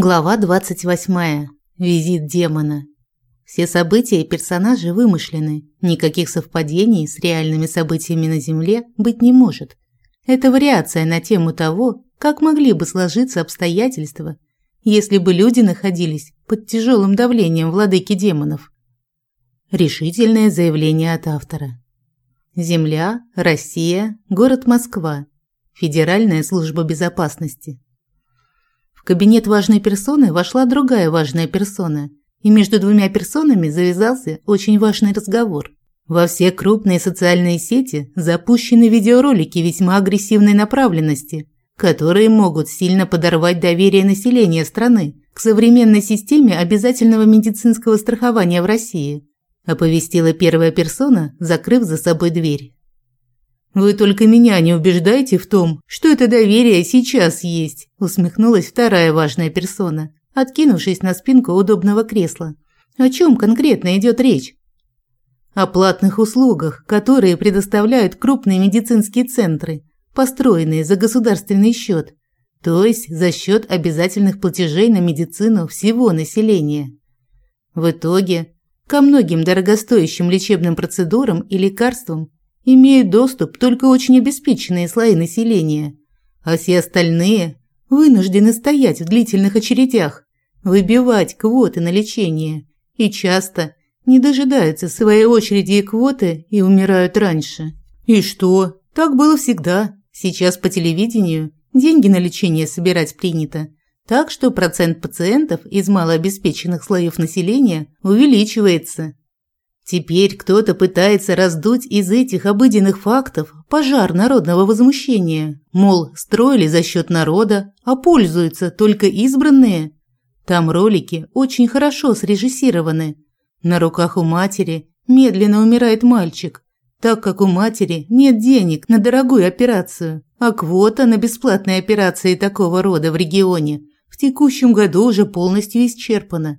Глава 28. Визит демона. Все события и персонажи вымышлены. Никаких совпадений с реальными событиями на Земле быть не может. Это вариация на тему того, как могли бы сложиться обстоятельства, если бы люди находились под тяжелым давлением владыки демонов. Решительное заявление от автора. Земля, Россия, город Москва. Федеральная служба безопасности кабинет важной персоны вошла другая важная персона, и между двумя персонами завязался очень важный разговор. Во все крупные социальные сети запущены видеоролики весьма агрессивной направленности, которые могут сильно подорвать доверие населения страны к современной системе обязательного медицинского страхования в России, оповестила первая персона, закрыв за собой дверь. Вы только меня не убеждайте в том, что это доверие сейчас есть, усмехнулась вторая важная персона, откинувшись на спинку удобного кресла. О чем конкретно идет речь? О платных услугах, которые предоставляют крупные медицинские центры, построенные за государственный счет, то есть за счет обязательных платежей на медицину всего населения. В итоге ко многим дорогостоящим лечебным процедурам и лекарствам имеют доступ только очень обеспеченные слои населения, а все остальные вынуждены стоять в длительных очередях, выбивать квоты на лечение и часто не дожидаются своей очереди и квоты и умирают раньше. И что? Так было всегда. Сейчас по телевидению деньги на лечение собирать принято. Так что процент пациентов из малообеспеченных слоев населения увеличивается. Теперь кто-то пытается раздуть из этих обыденных фактов пожар народного возмущения. Мол, строили за счет народа, а пользуются только избранные. Там ролики очень хорошо срежиссированы. На руках у матери медленно умирает мальчик, так как у матери нет денег на дорогую операцию, а квота на бесплатные операции такого рода в регионе в текущем году уже полностью исчерпана.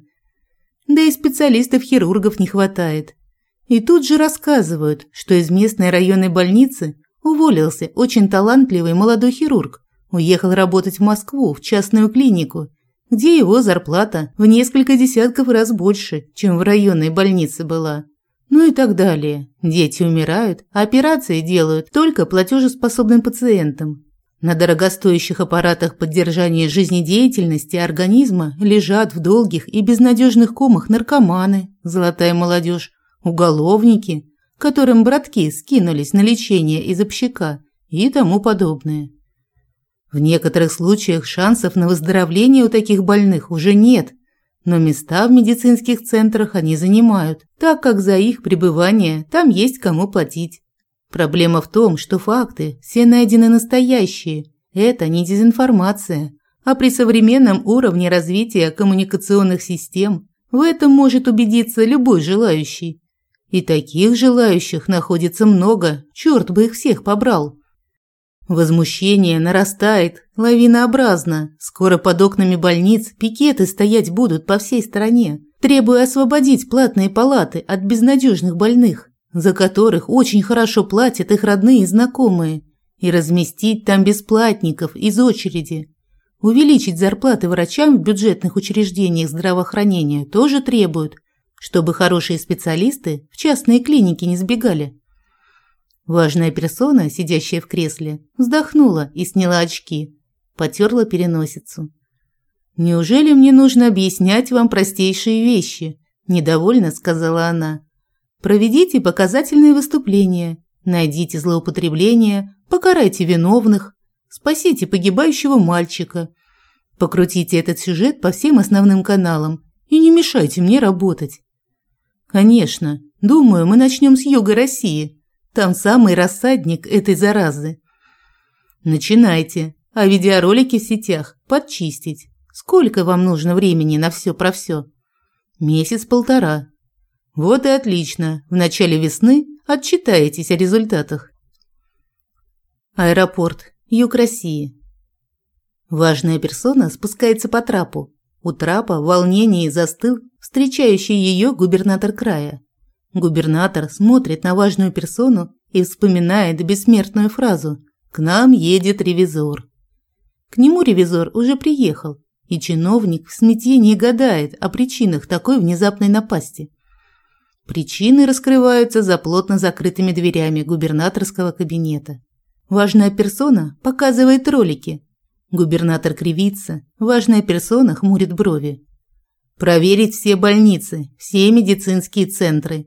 Да и специалистов-хирургов не хватает. И тут же рассказывают, что из местной районной больницы уволился очень талантливый молодой хирург, уехал работать в Москву в частную клинику, где его зарплата в несколько десятков раз больше, чем в районной больнице была. Ну и так далее. Дети умирают, а операции делают только платежеспособным пациентам. На дорогостоящих аппаратах поддержания жизнедеятельности организма лежат в долгих и безнадежных комах наркоманы, золотая молодежь, уголовники, которым братки скинулись на лечение из общака и тому подобное. В некоторых случаях шансов на выздоровление у таких больных уже нет, но места в медицинских центрах они занимают, так как за их пребывание там есть кому платить. Проблема в том, что факты все найдены настоящие. Это не дезинформация, а при современном уровне развития коммуникационных систем в этом может убедиться любой желающий. И таких желающих находится много, черт бы их всех побрал. Возмущение нарастает лавинообразно. Скоро под окнами больниц пикеты стоять будут по всей стране, требуя освободить платные палаты от безнадежных больных, за которых очень хорошо платят их родные и знакомые, и разместить там бесплатников из очереди. Увеличить зарплаты врачам в бюджетных учреждениях здравоохранения тоже требуют – чтобы хорошие специалисты в частные клиники не сбегали. Важная персона, сидящая в кресле, вздохнула и сняла очки, потерла переносицу. «Неужели мне нужно объяснять вам простейшие вещи?» – недовольно сказала она. «Проведите показательные выступления, найдите злоупотребления, покарайте виновных, спасите погибающего мальчика, покрутите этот сюжет по всем основным каналам и не мешайте мне работать. Конечно. Думаю, мы начнем с юга России. Там самый рассадник этой заразы. Начинайте. А видеоролики в сетях подчистить. Сколько вам нужно времени на все про все? Месяц-полтора. Вот и отлично. В начале весны отчитаетесь о результатах. Аэропорт. Юг России. Важная персона спускается по трапу. У трапа в волнении застыл встречающий ее губернатор края. Губернатор смотрит на важную персону и вспоминает бессмертную фразу «К нам едет ревизор». К нему ревизор уже приехал и чиновник в смятении гадает о причинах такой внезапной напасти. Причины раскрываются за плотно закрытыми дверями губернаторского кабинета. Важная персона показывает ролики. Губернатор кривится, важная персона хмурит брови. Проверить все больницы, все медицинские центры.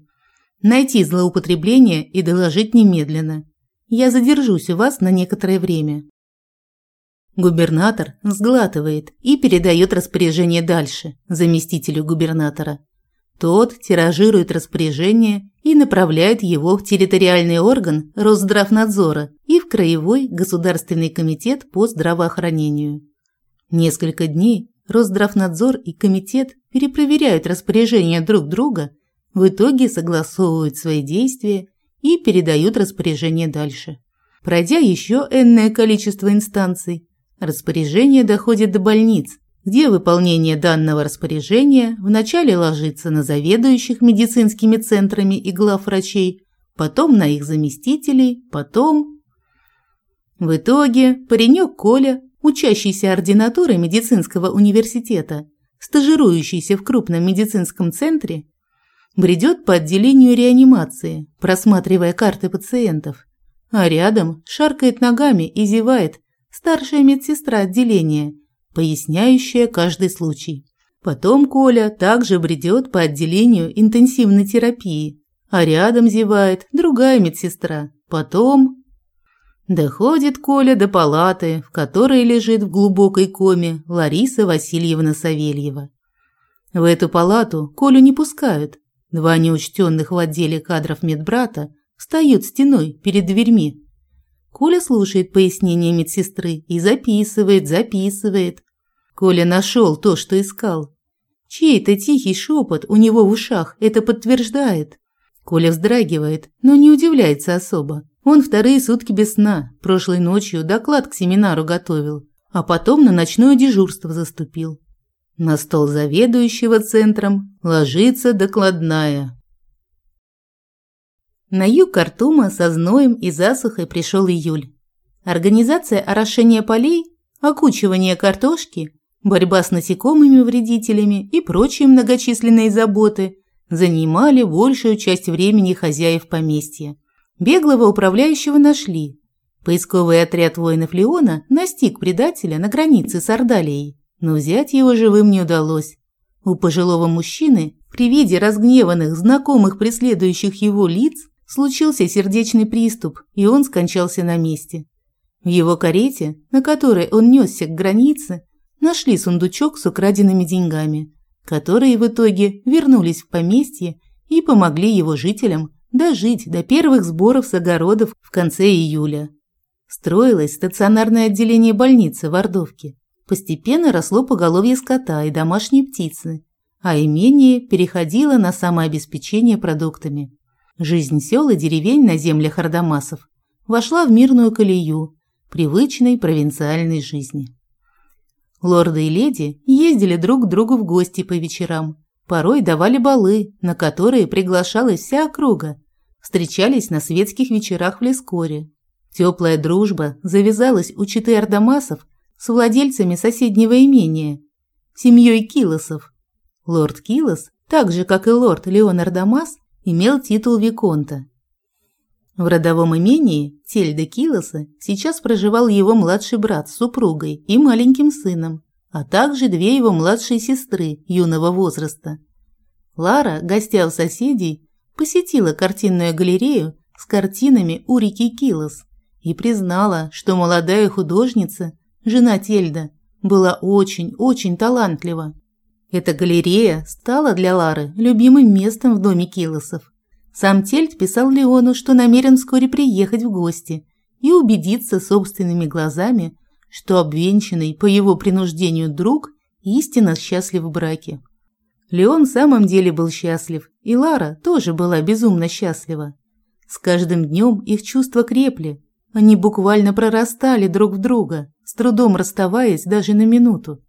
Найти злоупотребление и доложить немедленно. Я задержусь у вас на некоторое время. Губернатор сглатывает и передает распоряжение дальше, заместителю губернатора. Тот тиражирует распоряжение и направляет его в территориальный орган Росздравнадзора и в Краевой государственный комитет по здравоохранению. Несколько дней Росздравнадзор и комитет перепроверяют распоряжения друг друга, в итоге согласовывают свои действия и передают распоряжение дальше. Пройдя еще энное количество инстанций, Распоряжение доходит до больниц, где выполнение данного распоряжения вначале ложится на заведующих медицинскими центрами и главврачей, потом на их заместителей, потом... В итоге паренек Коля, учащийся ординатурой медицинского университета, стажирующийся в крупном медицинском центре, бредет по отделению реанимации, просматривая карты пациентов, а рядом шаркает ногами и зевает старшая медсестра отделения, поясняющая каждый случай. Потом Коля также бредет по отделению интенсивной терапии, а рядом зевает другая медсестра. Потом... Доходит Коля до палаты, в которой лежит в глубокой коме Лариса Васильевна Савельева. В эту палату Колю не пускают. Два неучтенных в отделе кадров медбрата встают стеной перед дверьми Коля слушает пояснения медсестры и записывает, записывает. Коля нашел то, что искал. Чей-то тихий шепот у него в ушах это подтверждает. Коля вздрагивает, но не удивляется особо. Он вторые сутки без сна, прошлой ночью доклад к семинару готовил, а потом на ночное дежурство заступил. На стол заведующего центром ложится докладная. На юг Картума со зноем и засухой пришел июль. Организация орошения полей, окучивание картошки, борьба с насекомыми-вредителями и прочие многочисленные заботы занимали большую часть времени хозяев поместья. Беглого управляющего нашли. Поисковый отряд воинов Леона настиг предателя на границе с Ордалией, но взять его живым не удалось. У пожилого мужчины при виде разгневанных, знакомых преследующих его лиц случился сердечный приступ, и он скончался на месте. В его карете, на которой он несся к границе, нашли сундучок с украденными деньгами, которые в итоге вернулись в поместье и помогли его жителям дожить до первых сборов с огородов в конце июля. Строилось стационарное отделение больницы в Ордовке. Постепенно росло поголовье скота и домашней птицы, а имение переходило на самообеспечение продуктами. Жизнь сел и деревень на землях Ардамасов вошла в мирную колею привычной провинциальной жизни. Лорды и леди ездили друг к другу в гости по вечерам, порой давали балы, на которые приглашалась вся округа, встречались на светских вечерах в Лескоре. Теплая дружба завязалась у читы Ардамасов с владельцами соседнего имения, семьей Килосов. Лорд Килос, так же как и лорд Леон Ардамас, имел титул Виконта. В родовом имении Тельда Килоса сейчас проживал его младший брат с супругой и маленьким сыном, а также две его младшие сестры юного возраста. Лара, гостя у соседей, посетила картинную галерею с картинами Урики Килос и признала, что молодая художница, жена Тельда, была очень-очень талантлива. Эта галерея стала для Лары любимым местом в доме Килосов. Сам Тельт писал Леону, что намерен вскоре приехать в гости и убедиться собственными глазами, что обвенчанный по его принуждению друг истинно счастлив в браке. Леон в самом деле был счастлив, и Лара тоже была безумно счастлива. С каждым днем их чувства крепли, они буквально прорастали друг в друга, с трудом расставаясь даже на минуту.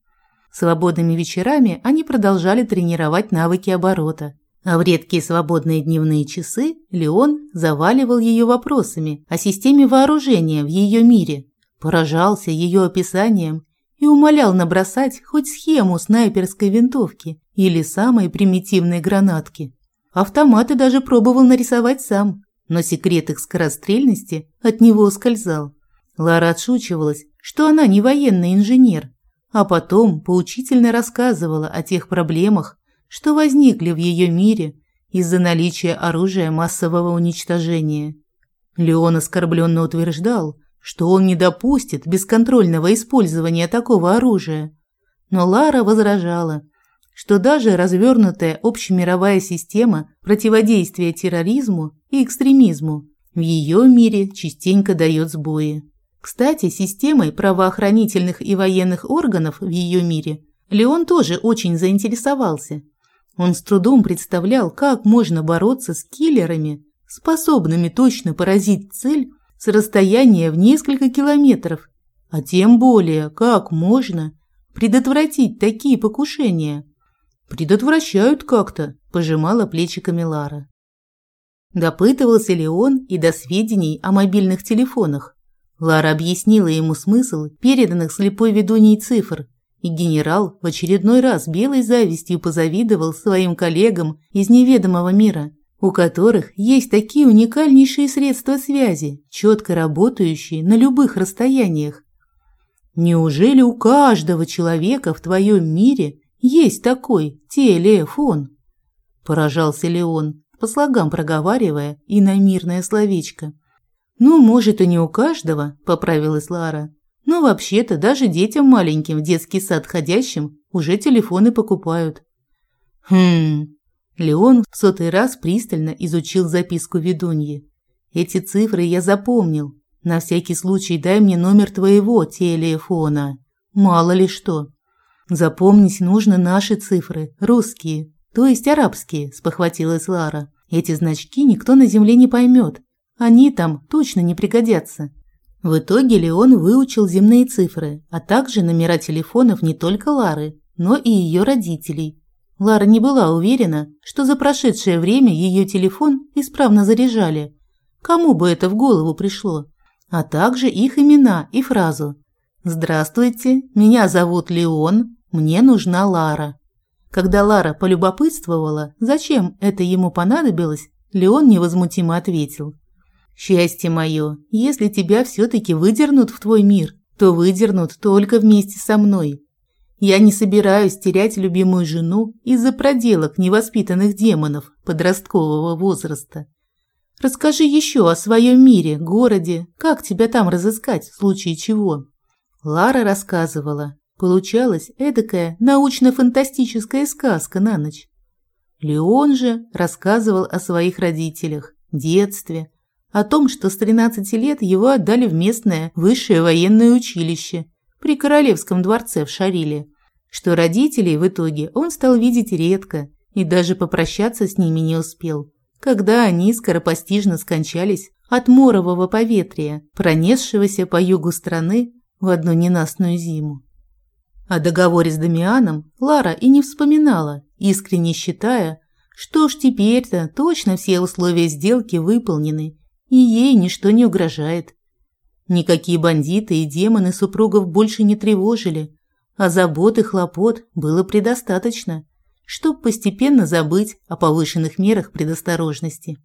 Свободными вечерами они продолжали тренировать навыки оборота. А в редкие свободные дневные часы Леон заваливал ее вопросами о системе вооружения в ее мире, поражался ее описанием и умолял набросать хоть схему снайперской винтовки или самой примитивной гранатки. Автоматы даже пробовал нарисовать сам, но секрет их скорострельности от него ускользал. Лара отшучивалась, что она не военный инженер, а потом поучительно рассказывала о тех проблемах, что возникли в ее мире из-за наличия оружия массового уничтожения. Леон оскорбленно утверждал, что он не допустит бесконтрольного использования такого оружия. Но Лара возражала, что даже развернутая общемировая система противодействия терроризму и экстремизму в ее мире частенько дает сбои. Кстати, системой правоохранительных и военных органов в ее мире Леон тоже очень заинтересовался. Он с трудом представлял, как можно бороться с киллерами, способными точно поразить цель с расстояния в несколько километров, а тем более, как можно предотвратить такие покушения. Предотвращают как-то, пожимала плечиками Лара. Допытывался ли он и до сведений о мобильных телефонах. Лара объяснила ему смысл переданных слепой ведуней цифр, и генерал в очередной раз белой завистью позавидовал своим коллегам из неведомого мира, у которых есть такие уникальнейшие средства связи, четко работающие на любых расстояниях. Неужели у каждого человека в твоем мире есть такой телефон? Поражался Леон, по слогам проговаривая и на мирное словечко. Ну, может, и не у каждого, поправилась Лара. Но вообще-то даже детям маленьким в детский сад ходящим уже телефоны покупают. Хм. Леон в сотый раз пристально изучил записку ведуньи. Эти цифры я запомнил. На всякий случай дай мне номер твоего телефона. Мало ли что. Запомнить нужно наши цифры, русские, то есть арабские, спохватилась Лара. Эти значки никто на земле не поймет. Они там точно не пригодятся. В итоге Леон выучил земные цифры, а также номера телефонов не только Лары, но и ее родителей. Лара не была уверена, что за прошедшее время ее телефон исправно заряжали. Кому бы это в голову пришло? А также их имена и фразу «Здравствуйте, меня зовут Леон, мне нужна Лара». Когда Лара полюбопытствовала, зачем это ему понадобилось, Леон невозмутимо ответил Счастье мое, если тебя все-таки выдернут в твой мир, то выдернут только вместе со мной. Я не собираюсь терять любимую жену из-за проделок невоспитанных демонов подросткового возраста. Расскажи еще о своем мире, городе, как тебя там разыскать в случае чего. Лара рассказывала. Получалась эдакая научно-фантастическая сказка на ночь. Леон же рассказывал о своих родителях, детстве, о том, что с 13 лет его отдали в местное высшее военное училище при Королевском дворце в Шариле, что родителей в итоге он стал видеть редко и даже попрощаться с ними не успел, когда они скоропостижно скончались от морового поветрия, пронесшегося по югу страны в одну ненастную зиму. О договоре с Дамианом Лара и не вспоминала, искренне считая, что уж теперь-то точно все условия сделки выполнены и ей ничто не угрожает. Никакие бандиты и демоны супругов больше не тревожили, а забот и хлопот было предостаточно, чтобы постепенно забыть о повышенных мерах предосторожности.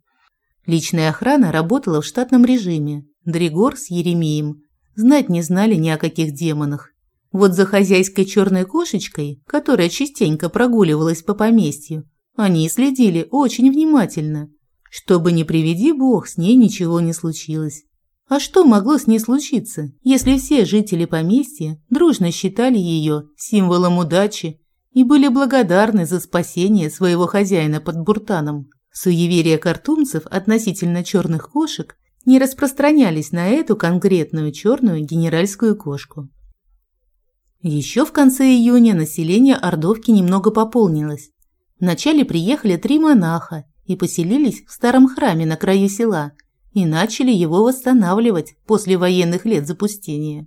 Личная охрана работала в штатном режиме. Дригор с Еремеем знать не знали ни о каких демонах. Вот за хозяйской черной кошечкой, которая частенько прогуливалась по поместью, они следили очень внимательно – чтобы не приведи бог, с ней ничего не случилось. А что могло с ней случиться, если все жители поместья дружно считали ее символом удачи и были благодарны за спасение своего хозяина под буртаном? Суеверия картумцев относительно черных кошек не распространялись на эту конкретную черную генеральскую кошку. Еще в конце июня население Ордовки немного пополнилось. Вначале приехали три монаха и поселились в старом храме на краю села и начали его восстанавливать после военных лет запустения.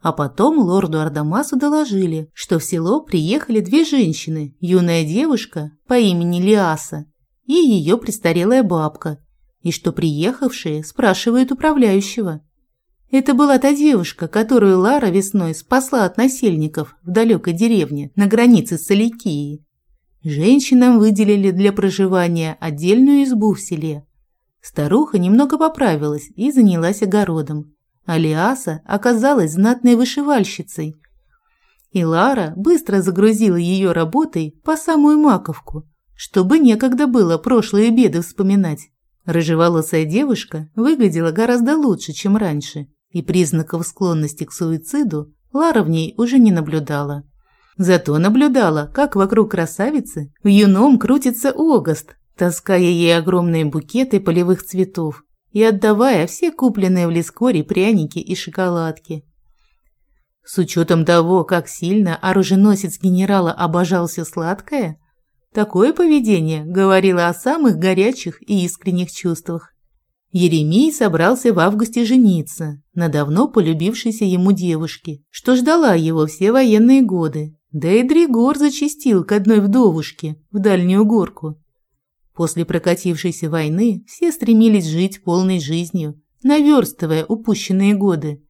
А потом лорду Ардамасу доложили, что в село приехали две женщины, юная девушка по имени Лиаса и ее престарелая бабка, и что приехавшие спрашивают управляющего. Это была та девушка, которую Лара весной спасла от насельников в далекой деревне на границе с Соликией. Женщинам выделили для проживания отдельную избу в селе. Старуха немного поправилась и занялась огородом. Алиаса оказалась знатной вышивальщицей. И Лара быстро загрузила ее работой по самую маковку, чтобы некогда было прошлые беды вспоминать. Рыжеволосая девушка выглядела гораздо лучше, чем раньше и признаков склонности к суициду Лара в ней уже не наблюдала. Зато наблюдала, как вокруг красавицы в юном крутится Огост, таская ей огромные букеты полевых цветов и отдавая все купленные в Лискоре пряники и шоколадки. С учетом того, как сильно оруженосец генерала обожал все сладкое, такое поведение говорило о самых горячих и искренних чувствах. Еремей собрался в августе жениться на давно полюбившейся ему девушке, что ждала его все военные годы. Да и Дригор зачастил к одной вдовушке в дальнюю горку. После прокатившейся войны все стремились жить полной жизнью, наверстывая упущенные годы.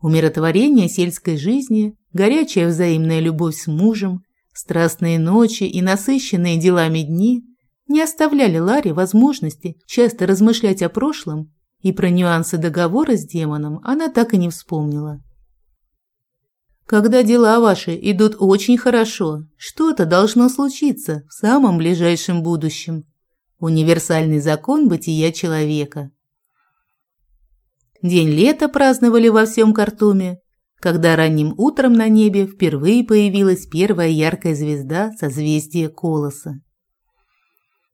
Умиротворение сельской жизни, горячая взаимная любовь с мужем, страстные ночи и насыщенные делами дни не оставляли Ларе возможности часто размышлять о прошлом, и про нюансы договора с демоном она так и не вспомнила. Когда дела ваши идут очень хорошо, что-то должно случиться в самом ближайшем будущем. Универсальный закон бытия человека. День лета праздновали во всем Картуме, когда ранним утром на небе впервые появилась первая яркая звезда созвездия Колоса.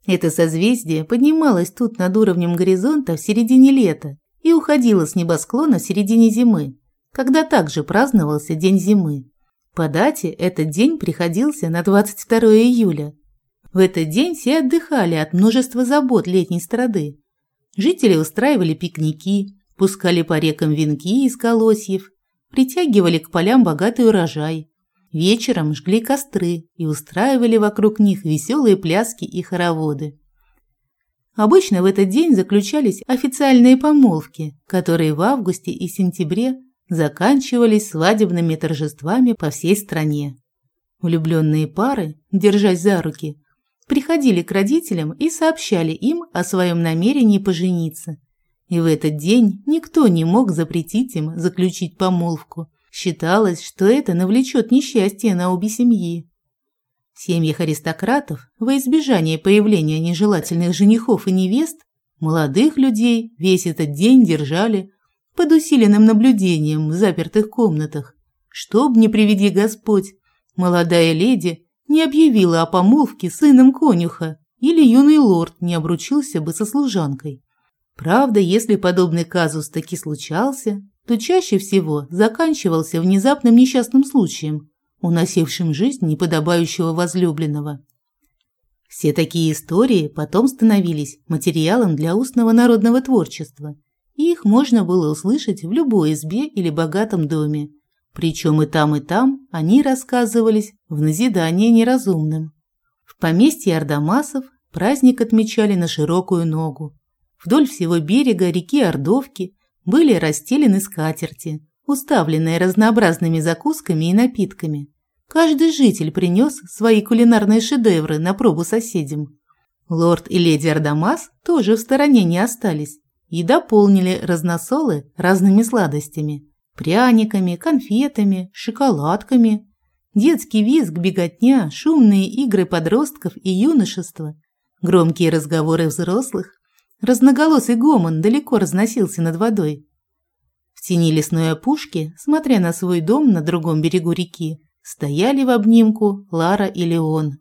Это созвездие поднималось тут над уровнем горизонта в середине лета и уходило с небосклона в середине зимы, когда также праздновался День зимы. По дате этот день приходился на 22 июля. В этот день все отдыхали от множества забот летней страды. Жители устраивали пикники, пускали по рекам венки из колосьев, притягивали к полям богатый урожай, Вечером жгли костры и устраивали вокруг них веселые пляски и хороводы. Обычно в этот день заключались официальные помолвки, которые в августе и сентябре заканчивались свадебными торжествами по всей стране. Влюбленные пары, держась за руки, приходили к родителям и сообщали им о своем намерении пожениться. И в этот день никто не мог запретить им заключить помолвку, Считалось, что это навлечет несчастье на обе семьи. В семьях аристократов, во избежание появления нежелательных женихов и невест, молодых людей весь этот день держали под усиленным наблюдением в запертых комнатах, чтоб, не приведи Господь, молодая леди не объявила о помолвке сыном конюха или юный лорд не обручился бы со служанкой. Правда, если подобный казус таки случался, то чаще всего заканчивался внезапным несчастным случаем, уносившим жизнь неподобающего возлюбленного. Все такие истории потом становились материалом для устного народного творчества, и их можно было услышать в любой избе или богатом доме. Причем и там, и там они рассказывались в назидание неразумным. В поместье Ардамасов праздник отмечали на широкую ногу. Вдоль всего берега реки Ордовки были расстелены скатерти, уставленные разнообразными закусками и напитками. Каждый житель принес свои кулинарные шедевры на пробу соседям. Лорд и леди Ардамас тоже в стороне не остались и дополнили разносолы разными сладостями – пряниками, конфетами, шоколадками. Детский визг, беготня, шумные игры подростков и юношества, громкие разговоры взрослых, Разноголосый гомон далеко разносился над водой. В тени лесной опушки, смотря на свой дом на другом берегу реки, стояли в обнимку Лара и Леон.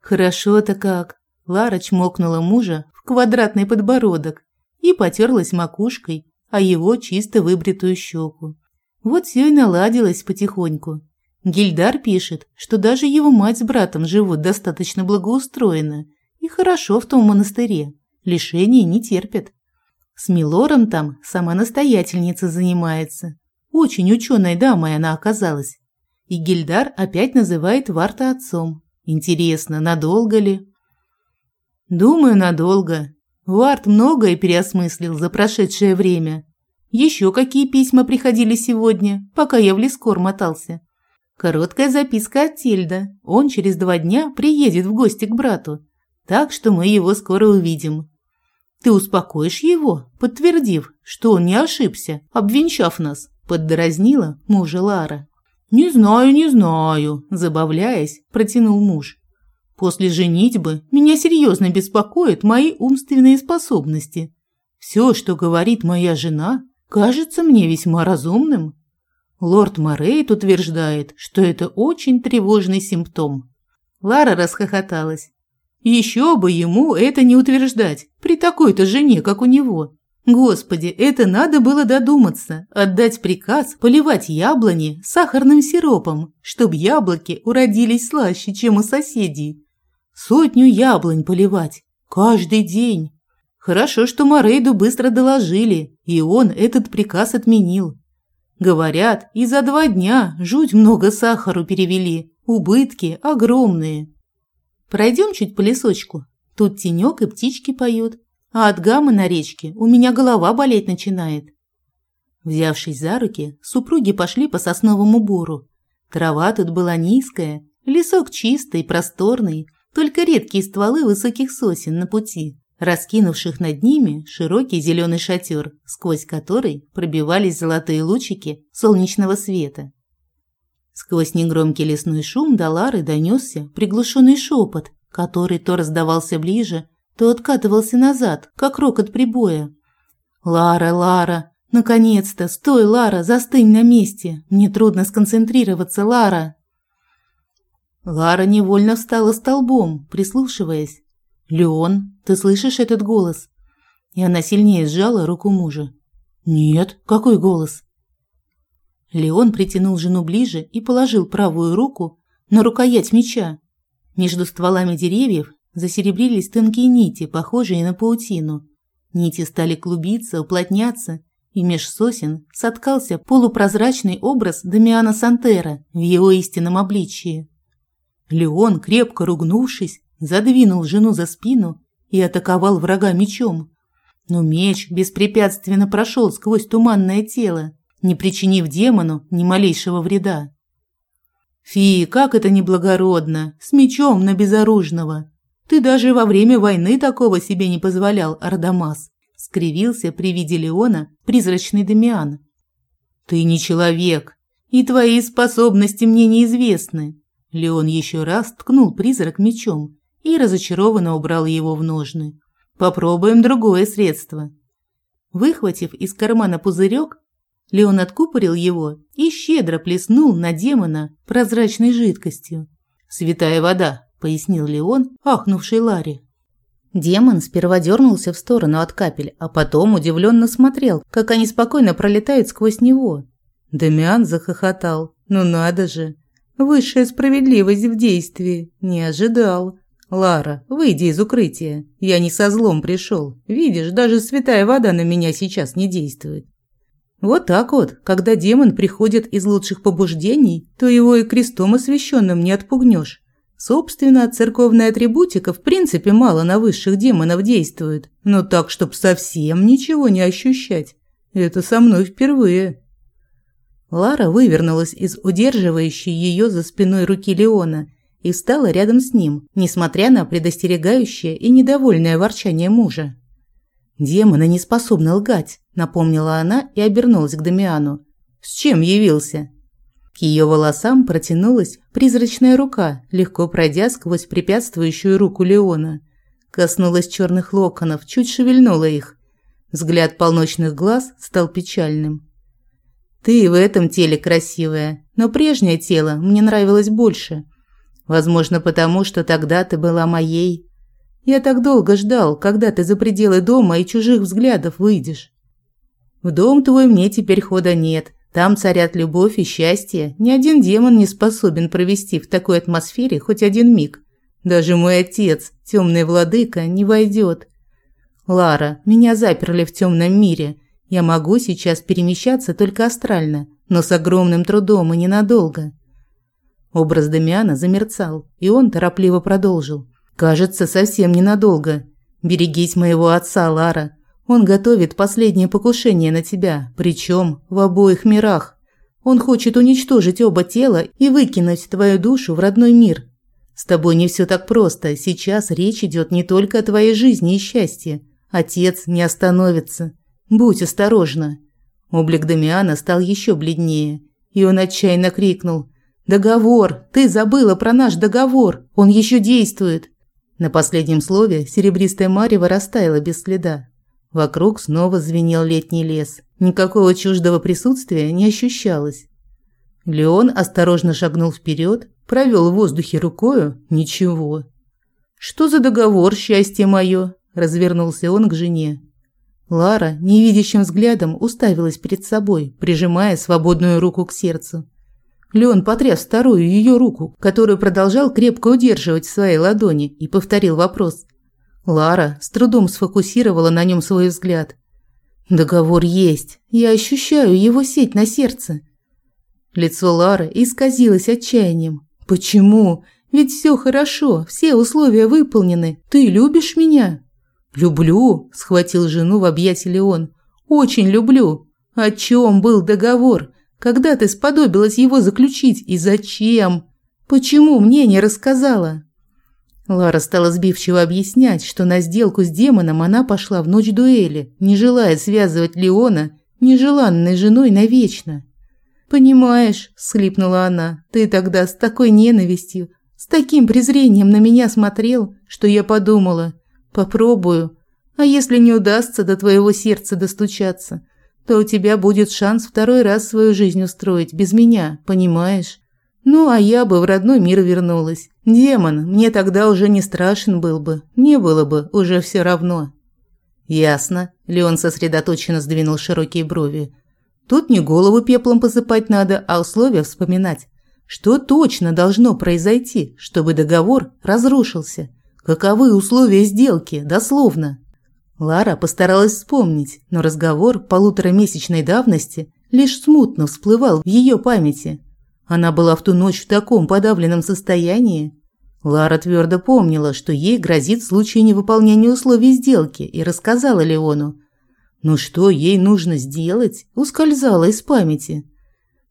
«Хорошо-то как!» Лара чмокнула мужа в квадратный подбородок и потерлась макушкой о его чисто выбритую щеку. Вот все и наладилось потихоньку. Гильдар пишет, что даже его мать с братом живут достаточно благоустроенно и хорошо в том монастыре лишений не терпят. С Милором там сама настоятельница занимается. Очень ученой дамой она оказалась. И Гильдар опять называет Варта отцом. Интересно, надолго ли? Думаю, надолго. Варт многое переосмыслил за прошедшее время. Еще какие письма приходили сегодня, пока я в лескор мотался? Короткая записка от Тильда. Он через два дня приедет в гости к брату. Так что мы его скоро увидим. Ты успокоишь его, подтвердив, что он не ошибся, обвенчав нас, поддразнила мужа Лара. Не знаю, не знаю, забавляясь, протянул муж. После женитьбы меня серьезно беспокоят мои умственные способности. Все, что говорит моя жена, кажется мне весьма разумным. Лорд Морейт утверждает, что это очень тревожный симптом. Лара расхохоталась. Еще бы ему это не утверждать при такой-то жене, как у него. Господи, это надо было додуматься, отдать приказ поливать яблони сахарным сиропом, чтобы яблоки уродились слаще, чем у соседей. Сотню яблонь поливать. Каждый день. Хорошо, что Морейду быстро доложили, и он этот приказ отменил. Говорят, и за два дня жуть много сахару перевели. Убытки огромные. Пройдем чуть по лесочку. Тут тенек и птички поют. А от гаммы на речке у меня голова болеть начинает. Взявшись за руки, супруги пошли по сосновому бору. Трава тут была низкая, лесок чистый, просторный, только редкие стволы высоких сосен на пути, раскинувших над ними широкий зеленый шатер, сквозь который пробивались золотые лучики солнечного света. Сквозь негромкий лесной шум до Лары донесся приглушенный шепот, который то раздавался ближе, то откатывался назад, как рокот прибоя. «Лара, Лара! Наконец-то! Стой, Лара! Застынь на месте! Мне трудно сконцентрироваться, Лара!» Лара невольно встала столбом, прислушиваясь. «Леон, ты слышишь этот голос?» И она сильнее сжала руку мужа. «Нет, какой голос?» Леон притянул жену ближе и положил правую руку на рукоять меча. Между стволами деревьев засеребрились тонкие нити, похожие на паутину. Нити стали клубиться, уплотняться, и меж сосен соткался полупрозрачный образ Дамиана Сантера в его истинном обличии. Леон, крепко ругнувшись, задвинул жену за спину и атаковал врага мечом. Но меч беспрепятственно прошел сквозь туманное тело, не причинив демону ни малейшего вреда. «Фи, как это неблагородно! С мечом на безоружного! Ты даже во время войны такого себе не позволял, Ардамас!» скривился при виде Леона призрачный Дамиан. «Ты не человек, и твои способности мне неизвестны. Леон еще раз ткнул призрак мечом и разочарованно убрал его в ножны. Попробуем другое средство. Выхватив из кармана пузырек, Леон откупорил его и щедро плеснул на демона прозрачной жидкостью. «Святая вода», – пояснил Леон, ахнувший Ларе. Демон сперва дернулся в сторону от капель, а потом удивленно смотрел, как они спокойно пролетают сквозь него. Дамиан захохотал. «Ну надо же! Высшая справедливость в действии. Не ожидал. Лара, выйди из укрытия. Я не со злом пришел. Видишь, даже святая вода на меня сейчас не действует. Вот так вот, когда демон приходит из лучших побуждений, то его и крестом освященным не отпугнешь. Собственно, церковная атрибутика в принципе мало на высших демонов действует, но так, чтоб совсем ничего не ощущать. Это со мной впервые. Лара вывернулась из удерживающей ее за спиной руки Леона и встала рядом с ним, несмотря на предостерегающее и недовольное ворчание мужа. «Демоны не способны лгать», – напомнила она и обернулась к Дамиану. «С чем явился?» К ее волосам протянулась призрачная рука, легко пройдя сквозь препятствующую руку Леона. Коснулась черных локонов, чуть шевельнула их. Взгляд полночных глаз стал печальным. Ты в этом теле красивая, но прежнее тело мне нравилось больше. Возможно, потому что тогда ты была моей. Я так долго ждал, когда ты за пределы дома и чужих взглядов выйдешь. В дом твой мне теперь хода нет. Там царят любовь и счастье. Ни один демон не способен провести в такой атмосфере хоть один миг. Даже мой отец, темный владыка, не войдет. Лара, меня заперли в темном мире – я могу сейчас перемещаться только астрально, но с огромным трудом и ненадолго. Образ Дамиана замерцал, и он торопливо продолжил. «Кажется, совсем ненадолго. Берегись моего отца, Лара. Он готовит последнее покушение на тебя, причем в обоих мирах. Он хочет уничтожить оба тела и выкинуть твою душу в родной мир. С тобой не все так просто. Сейчас речь идет не только о твоей жизни и счастье. Отец не остановится. Будь осторожна. Облик Дамиана стал еще бледнее, и он отчаянно крикнул: "Договор! Ты забыла про наш договор! Он еще действует!" На последнем слове серебристая марево растаяла без следа. Вокруг снова звенел летний лес. Никакого чуждого присутствия не ощущалось. Леон осторожно шагнул вперед, провел в воздухе рукою – ничего. «Что за договор, счастье мое?» – развернулся он к жене. Лара невидящим взглядом уставилась перед собой, прижимая свободную руку к сердцу. Леон потряс вторую ее руку, которую продолжал крепко удерживать в своей ладони, и повторил вопрос. Лара с трудом сфокусировала на нем свой взгляд. «Договор есть. Я ощущаю его сеть на сердце». Лицо Лары исказилось отчаянием. «Почему? Ведь все хорошо, все условия выполнены. Ты любишь меня?» «Люблю», – схватил жену в объятия Леон. «Очень люблю. О чем был договор? Когда ты сподобилась его заключить и зачем? Почему мне не рассказала?» Лара стала сбивчиво объяснять, что на сделку с демоном она пошла в ночь дуэли, не желая связывать Леона нежеланной женой навечно. «Понимаешь», – схлипнула она, – «ты тогда с такой ненавистью, с таким презрением на меня смотрел, что я подумала, попробую, а если не удастся до твоего сердца достучаться, то у тебя будет шанс второй раз свою жизнь устроить без меня, понимаешь? Ну, а я бы в родной мир вернулась. Демон, мне тогда уже не страшен был бы, не было бы уже все равно». «Ясно», – Леон сосредоточенно сдвинул широкие брови. Тут не голову пеплом посыпать надо, а условия вспоминать. Что точно должно произойти, чтобы договор разрушился? Каковы условия сделки, дословно? Лара постаралась вспомнить, но разговор полуторамесячной давности лишь смутно всплывал в ее памяти. Она была в ту ночь в таком подавленном состоянии. Лара твердо помнила, что ей грозит в случае невыполнения условий сделки, и рассказала Леону, но что ей нужно сделать, ускользало из памяти.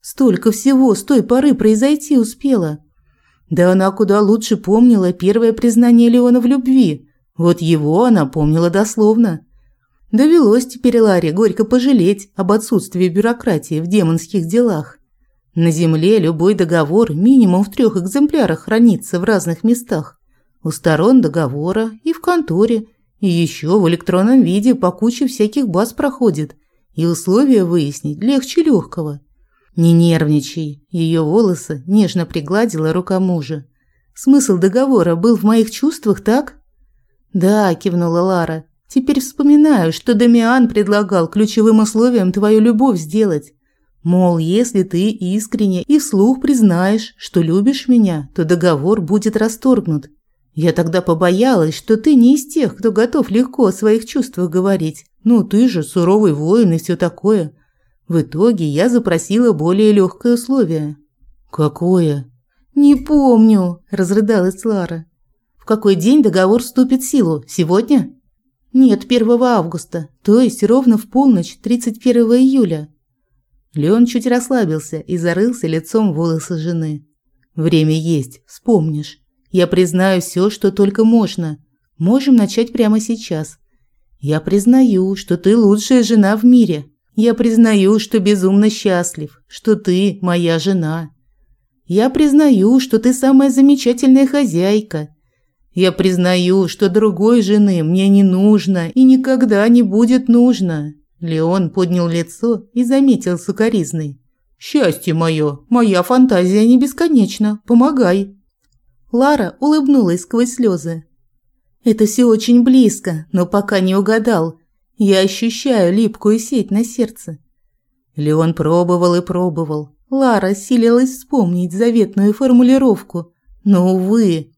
Столько всего с той поры произойти успело. Да она куда лучше помнила первое признание Леона в любви. Вот его она помнила дословно. Довелось теперь Ларе горько пожалеть об отсутствии бюрократии в демонских делах. На земле любой договор минимум в трех экземплярах хранится в разных местах. У сторон договора и в конторе – и еще в электронном виде по куче всяких баз проходит, и условия выяснить легче легкого. Не нервничай, ее волосы нежно пригладила рука мужа. Смысл договора был в моих чувствах, так? Да, кивнула Лара. Теперь вспоминаю, что Дамиан предлагал ключевым условием твою любовь сделать. Мол, если ты искренне и вслух признаешь, что любишь меня, то договор будет расторгнут, я тогда побоялась, что ты не из тех, кто готов легко о своих чувствах говорить. Ну, ты же суровый воин и все такое. В итоге я запросила более легкое условие. Какое? Не помню, разрыдалась Лара. В какой день договор вступит в силу? Сегодня? Нет, 1 августа, то есть ровно в полночь 31 июля. Леон чуть расслабился и зарылся лицом в волосы жены. Время есть, вспомнишь. Я признаю все, что только можно. Можем начать прямо сейчас. Я признаю, что ты лучшая жена в мире. Я признаю, что безумно счастлив, что ты моя жена. Я признаю, что ты самая замечательная хозяйка. Я признаю, что другой жены мне не нужно и никогда не будет нужно. Леон поднял лицо и заметил сукаризный. Счастье мое, моя фантазия не бесконечна. Помогай. Лара улыбнулась сквозь слезы. Это все очень близко, но пока не угадал. Я ощущаю липкую сеть на сердце. Леон пробовал и пробовал. Лара силилась вспомнить заветную формулировку, но увы.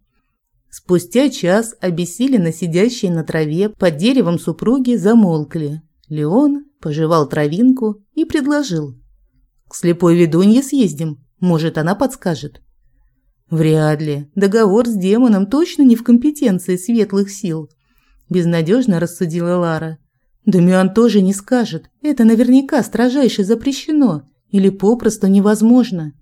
Спустя час обессиленно сидящие на траве под деревом супруги замолкли. Леон пожевал травинку и предложил: "К слепой ведунье съездим, может, она подскажет". Вряд ли. Договор с демоном точно не в компетенции светлых сил, безнадежно рассудила Лара. Дамиан тоже не скажет. Это наверняка строжайше запрещено или попросту невозможно.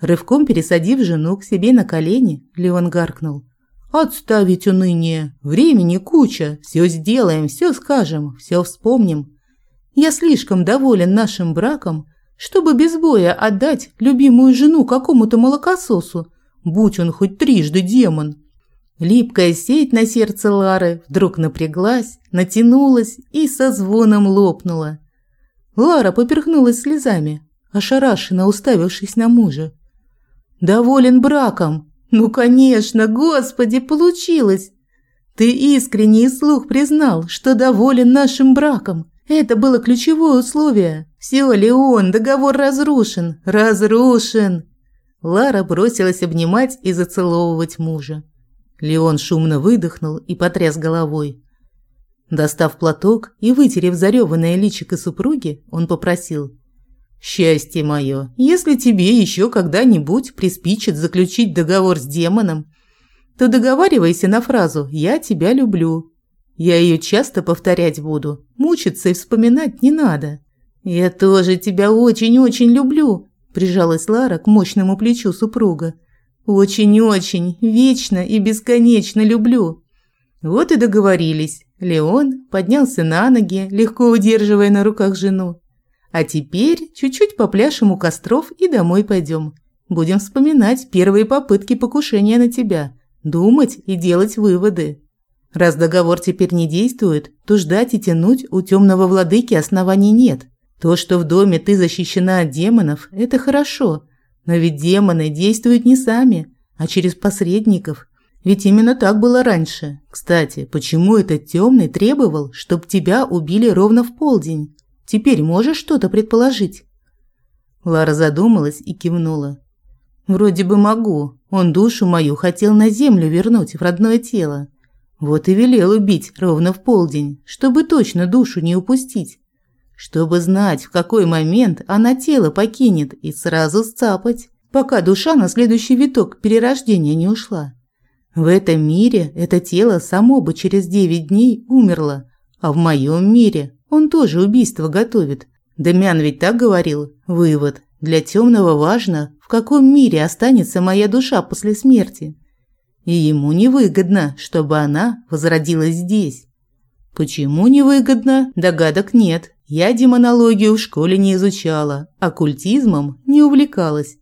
Рывком пересадив жену к себе на колени, Леон гаркнул. «Отставить уныние! Времени куча! Все сделаем, все скажем, все вспомним. Я слишком доволен нашим браком, чтобы без боя отдать любимую жену какому-то молокососу, будь он хоть трижды демон». Липкая сеть на сердце Лары вдруг напряглась, натянулась и со звоном лопнула. Лара поперхнулась слезами, ошарашенно уставившись на мужа. «Доволен браком? Ну, конечно, господи, получилось! Ты искренне и слух признал, что доволен нашим браком. Это было ключевое условие. Все, Леон, договор разрушен, разрушен!» Лара бросилась обнимать и зацеловывать мужа. Леон шумно выдохнул и потряс головой. Достав платок и вытерев зареванное личико супруги, он попросил. «Счастье мое, если тебе еще когда-нибудь приспичит заключить договор с демоном, то договаривайся на фразу «я тебя люблю». Я ее часто повторять буду, мучиться и вспоминать не надо. «Я тоже тебя очень-очень люблю», – прижалась Лара к мощному плечу супруга. Очень-очень, вечно и бесконечно люблю. Вот и договорились. Леон поднялся на ноги, легко удерживая на руках жену. А теперь чуть-чуть попляшем у костров и домой пойдем. Будем вспоминать первые попытки покушения на тебя, думать и делать выводы. Раз договор теперь не действует, то ждать и тянуть у темного владыки оснований нет. То, что в доме ты защищена от демонов, это хорошо – но ведь демоны действуют не сами, а через посредников. Ведь именно так было раньше. Кстати, почему этот темный требовал, чтобы тебя убили ровно в полдень? Теперь можешь что-то предположить? Лара задумалась и кивнула. Вроде бы могу. Он душу мою хотел на землю вернуть в родное тело. Вот и велел убить ровно в полдень, чтобы точно душу не упустить чтобы знать, в какой момент она тело покинет и сразу сцапать, пока душа на следующий виток перерождения не ушла. В этом мире это тело само бы через девять дней умерло, а в моем мире он тоже убийство готовит. Дамян ведь так говорил. Вывод. Для темного важно, в каком мире останется моя душа после смерти. И ему невыгодно, чтобы она возродилась здесь. Почему невыгодно? Догадок нет. Я демонологию в школе не изучала, оккультизмом не увлекалась.